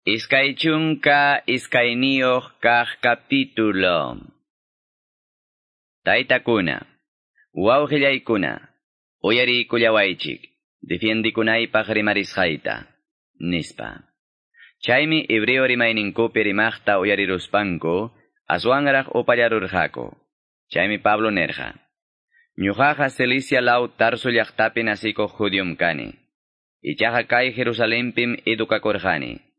Iskaychunka iskayniyuq kaq capítulo. Taytakuna, wawqillaykuna, uyariykullawaychik, defiendikunaypaq rimarisqayta, nispa. Chaymi hebreo rimayninkupi rimaqta uyariruspanku, aswanraq upallarurqaku. Chaymi Pablo nerqa. Ñuqaqa Cilicia law Tarso llaqtapi nasikuq judium kani. Ichaqa kay edukakurqani.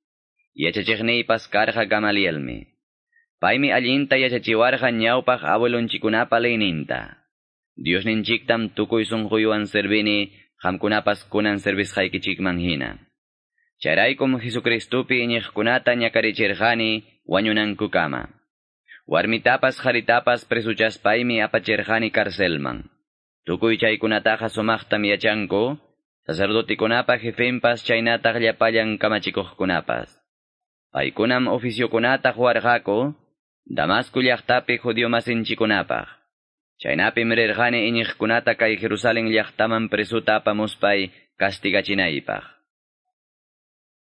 Yachachiqniypas karqa Gamalielmi. Paymi allinta yachachiwarqa ñawpaq abuelonchikunapa leyninta. Diosninchiktam tukuy sunquywan servini, qamkunapas kunan servisqaykichikman hina. Chayraykum Jesucristupi iñiqkunata ñakarichirqani wañunankukama. Warmitapas qaritapas presuchaspaymi apachirqani karcelman. Tukuy chaykunataqa sumaqtam yachanku, sacerdotikunapa jefenpas chaynataq llapallan kamachikuqkunapas. Paykunam oficiokunata huarqaku, Damasco llaqtapi judío masinchikunapaq. Chaynapim rirqani iñiqkunata kay Jerusalén llaqtaman presuta apamuspay castigachinaypaq.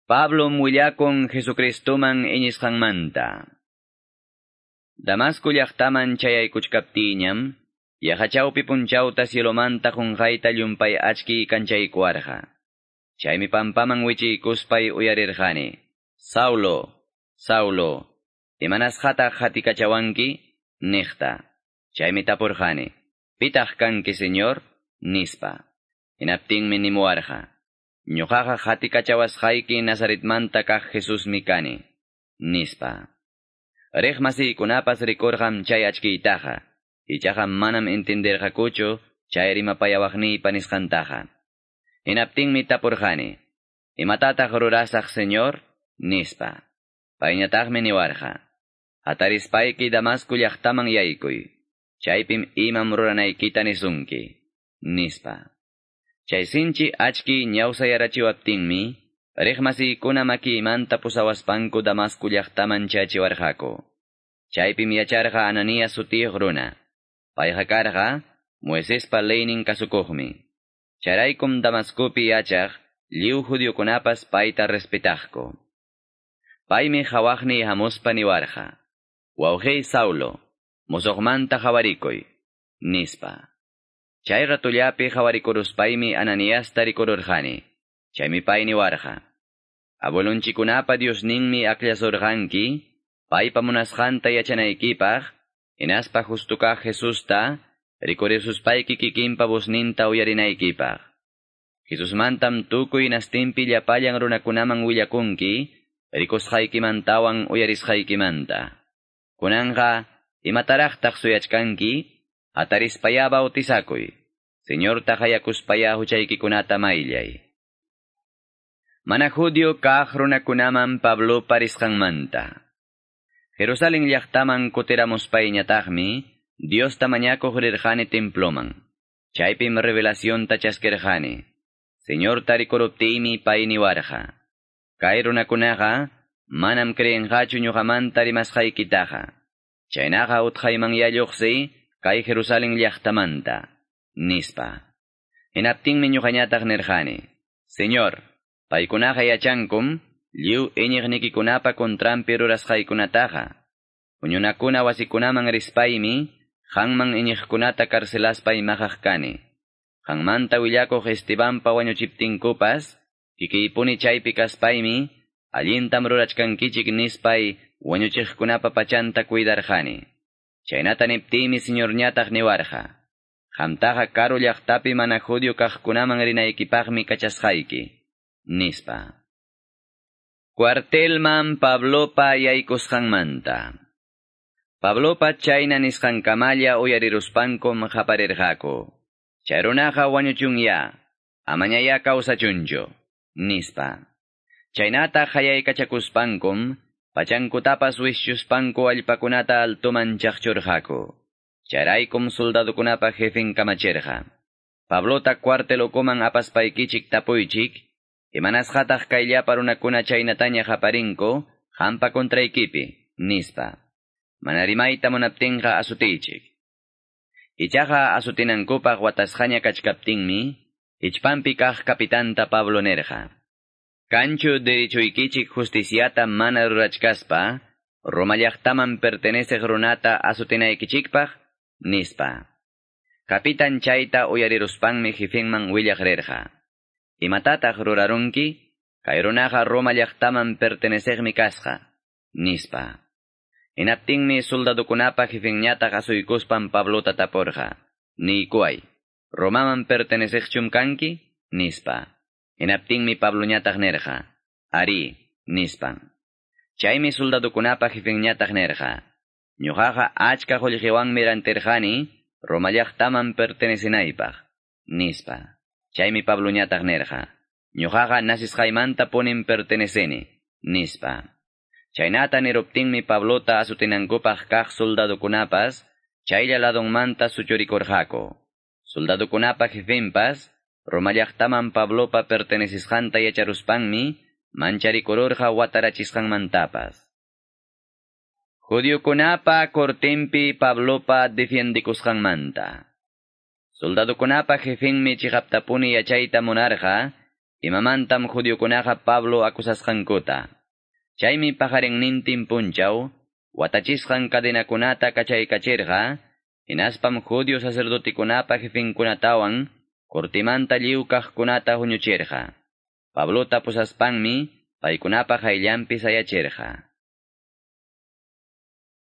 Pablo mullakun Jesucristuman iñisqanmanta. Damasco llaqtaman chayaykuchkaptiñam, yaqachawpi punchawta cielomanta qunqayta llumpay achki kanchaykuarqa. Chaymi pampaman wichiykuspay uyarirqani. Saulo, Saulo, imanasqata hatikachawanki, niqta. Chaymi tapurqani. Pitaq kanki, señor, nispa. Hinaptinmi nimuarqa. Ñuqaqa hatikachawasqayki Nazaretmanta kaq Jesusmi kani, nispa. Riq masiykunapas rikurqam chay achkiytaqa, ichaqa manam entenderqakuchu chay rimapayawaqniypa nisqantaqa. Hinaptinmi tapurqani. Imatataq rurasaq, señor, nispa. Payñataqmi niwarqa. Atarispayki Damasco llaqtaman yaykuy. Chaypim imam ruranaykita nisunki, nispa. Chay sinchi achki ñawsayarachiwaptinmi, riqmasiykuna makiymanta pusawaspanku Damasco llaqtaman chachiwarqaku. Chaypim yacharqa Ananias sutiyuq runa. Payqa karqa, Moisespa leynin kasukuqmi. Charaykum Damascopi yachaq, liw judiokunapas payta respetaqku. Paymi hawaqni hamuspa niwarqa. Wawqey Saulo, musuqmanta hawarikuy, nispa. Chay ratullapi hawarikuruspaimi Ananiasta rikururqani. Chaymi pay niwarqa. Abuelonchikunapa Diosninmi aklasurqanki, paypa munasqanta yachanaykipaq, hinaspa justuqa Jesusta, rikurisuspaiki kikinpa busninta uyarinaykipaq. Jesusmantam tukuy nastinpi llapallan runakunaman willakunki, rikusqaykimantawan uyarisqaykimanta. Kunanqa, imataraqtaq suyachkanki, atarispaya bautisakuy. Señor tahayakuspaya huchaykikunata mayllay. Mana judio kaq runakunaman Pablo parisqanmanta. Jerusalén llaqtaman kutiramuspayñataqmi, Dios tamañakuq rirqani temploman. Chaypim revelación tachaskerqani. Señor tarikuruptiymi pay niwarqa. Kay runakunaqa, manam creenqachu ñuqamanta rimasqaykitaqa. Chaynaqa utqaymanyalluqsi, kay Jerusalén llaqtamanta, nispa. Hinaptinmi ñuqañataq nirqani. Señor, paykunaqa yachankum, lliw iñiqnikikunapa kontrampi rurasqaykunataqa. Puñunakuna wasikunaman rispaymi, qanman iñiqkunata karcelaspay maqaq kani. Qanmanta willakuq Estebanpa wañuchiptinkupas, kikiypuni chaypi kaspaymi, allintam rurachkankichik nispay wañuchiqkunapa pachanta cuidarqani. Chaynata niptimi señorñataq niwarqa. Qamtaqa karu llaqtapi mana judio kaqkunaman rinaykipaqmi kachasqayki, nispa. Cuartelman Pablopa yaykusqanmanta. Pablopa chayna nisqankamalla uyariruspankum qaparirqaku. Chay runaqa wañuchunya, amañaya kawsachunchu, nispa. Chaynata hayaykachakuspankum, pachankutapas wishchuspanku allpakunata altuman chaqchurqaku. Charaykum soldadukunapa jefen kamachirqa. Pablota cuartelokuman apaspaykichik tapuychik, imanasqataq kayllapa runakuna chaynataña qaparinku, hampa kontraykipi, nispa. Mana rimayta munaptinqa asutiychik. Ichaqa asutinankupaq watasqaña kachkaptinmi, ichpampi kaq kapitanta Pablo nerqa. Cancho derechoykichik justiciata mana rurachkaspa, Romallaqtaman pertenece runata asutinaykichikpaq, nispa. Kapitan chayta uyariruspanmi jefenman willaqrirqa. Imatataq rurarunki, kay runaqa Roma llaqtaman pertenecegmi kasqa, nispa. Inaptinmi soldadukunapa jefenñataq asuykuspan Pablota taporqa, niykuay, Romaman pertenecegchum kanki, nispa. Inaptinmi Pabloñataq nerqa, ari, nispan. Chaymi soldadukunapa jefenñataq nerqa, ñuqaqa achka qullqiwanmi rantirqani, Romallaqtaman pertenecinaypaq, nispa. Chaymi Pabloñataq nerqa, ñuqaqa nasisqaymanta ponin perteneceni, nispa. Chaynata niruptinmi Pablota asutinankupaq kaq soldadukunapas, chaylla ladonmanta suchurikurqaku. Soldadukunapa jefenpas, Romallaqtaman Pablopa pertenecisqanta yacharuspanmi, mancharikururqa watarachisqanmantapas. Judiokunapa kortempi Pablopa defendikusqanmanta. Soldadukunapa jefenmi chihaptapuni yachayta munarqa, imamantam judiokunaqa Pablo akusasqankuta. Chaymi pajarinnintin punchaw, watachisqan cadenakunata kachaykachirqa, hinaspam judio sacerdotikunapa jefenkunatawan, kortimanta lliwkaqkunata huñuchirqa. Pablota pusaspanmi, paykunapa hayllampi sayachirqa.